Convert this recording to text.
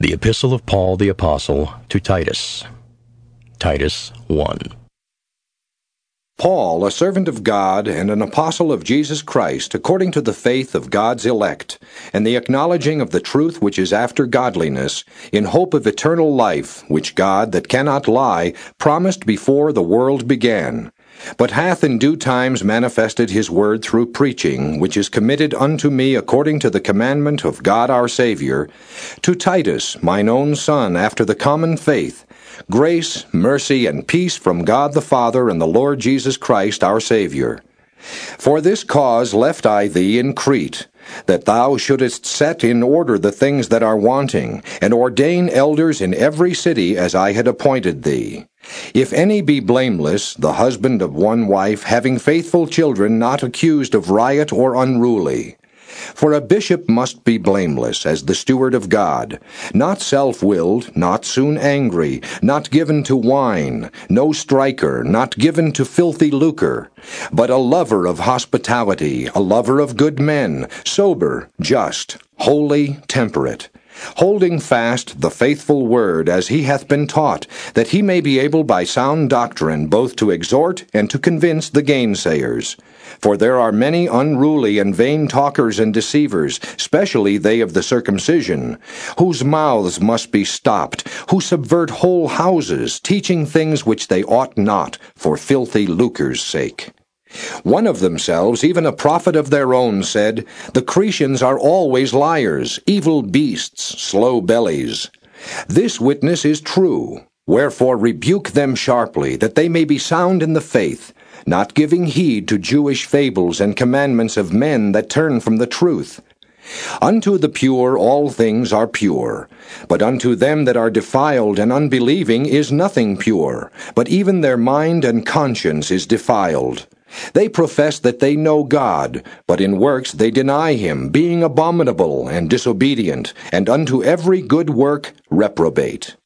The Epistle of Paul the Apostle to Titus. Titus 1. Paul, a servant of God and an apostle of Jesus Christ, according to the faith of God's elect, and the acknowledging of the truth which is after godliness, in hope of eternal life, which God, that cannot lie, promised before the world began but hath in due times manifested his word through preaching, which is committed unto me according to the commandment of God our Saviour, to Titus, mine own son, after the common faith, grace, mercy, and peace from God the Father and the Lord Jesus Christ our Saviour. For this cause left I thee in Crete, that thou shouldest set in order the things that are wanting, and ordain elders in every city as I had appointed thee. If any be blameless, the husband of one wife, having faithful children, not accused of riot or unruly. For a bishop must be blameless, as the steward of God, not self willed, not soon angry, not given to wine, no striker, not given to filthy lucre, but a lover of hospitality, a lover of good men, sober, just, holy, temperate holding fast the faithful word as he hath been taught, that he may be able by sound doctrine both to exhort and to convince the gainsayers. For there are many unruly and vain talkers and deceivers, specially they of the circumcision, whose mouths must be stopped, who subvert whole houses, teaching things which they ought not, for filthy lucre's sake. One of themselves, even a prophet of their own, said, The Cretians are always liars, evil beasts, slow bellies. This witness is true. Wherefore rebuke them sharply, that they may be sound in the faith, not giving heed to Jewish fables and commandments of men that turn from the truth. Unto the pure all things are pure, but unto them that are defiled and unbelieving is nothing pure, but even their mind and conscience is defiled. They profess that they know God, but in works they deny him, being abominable and disobedient, and unto every good work reprobate.